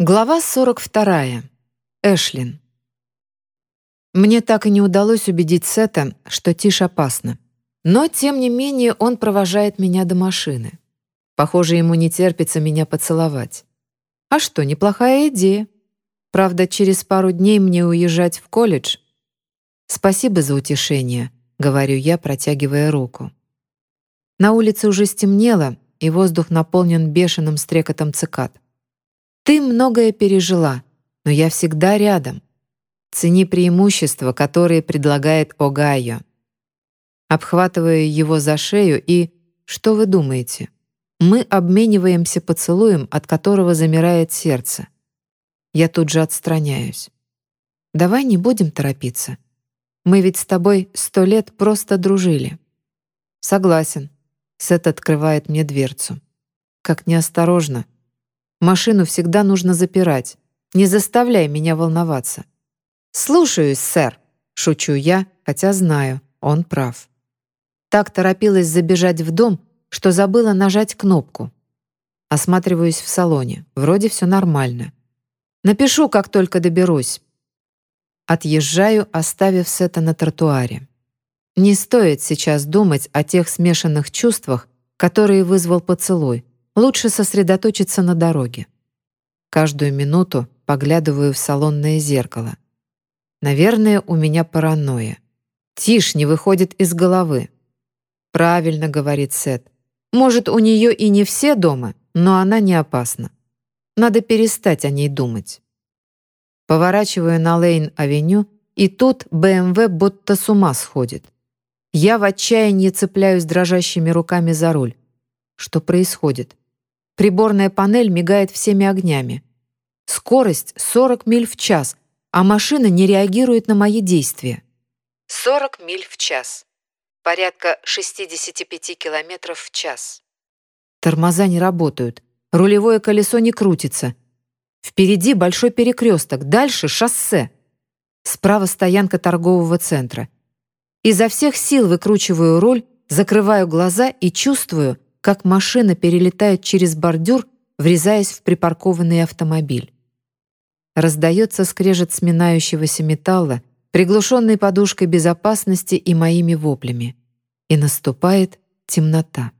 Глава 42. Эшлин. Мне так и не удалось убедить Сета, что тишь опасно. Но, тем не менее, он провожает меня до машины. Похоже, ему не терпится меня поцеловать. А что, неплохая идея. Правда, через пару дней мне уезжать в колледж. «Спасибо за утешение», — говорю я, протягивая руку. На улице уже стемнело, и воздух наполнен бешеным стрекотом цикад. Ты многое пережила, но я всегда рядом. Цени преимущества, которые предлагает Огайо. Обхватываю его за шею и... Что вы думаете? Мы обмениваемся поцелуем, от которого замирает сердце. Я тут же отстраняюсь. Давай не будем торопиться. Мы ведь с тобой сто лет просто дружили. Согласен. Сет открывает мне дверцу. Как неосторожно. Машину всегда нужно запирать. Не заставляй меня волноваться». «Слушаюсь, сэр», — шучу я, хотя знаю, он прав. Так торопилась забежать в дом, что забыла нажать кнопку. Осматриваюсь в салоне. Вроде все нормально. Напишу, как только доберусь. Отъезжаю, оставив Сета на тротуаре. Не стоит сейчас думать о тех смешанных чувствах, которые вызвал поцелуй, Лучше сосредоточиться на дороге. Каждую минуту поглядываю в салонное зеркало. Наверное, у меня паранойя. Тишь не выходит из головы. «Правильно», — говорит Сет. «Может, у нее и не все дома, но она не опасна. Надо перестать о ней думать». Поворачиваю на Лейн-авеню, и тут БМВ будто с ума сходит. Я в отчаянии цепляюсь дрожащими руками за руль. Что происходит? Приборная панель мигает всеми огнями. Скорость 40 миль в час, а машина не реагирует на мои действия. 40 миль в час. Порядка 65 километров в час. Тормоза не работают. Рулевое колесо не крутится. Впереди большой перекресток, дальше шоссе. Справа стоянка торгового центра. Изо всех сил выкручиваю руль, закрываю глаза и чувствую, как машина перелетает через бордюр, врезаясь в припаркованный автомобиль. Раздается скрежет сминающегося металла, приглушенный подушкой безопасности и моими воплями. И наступает темнота.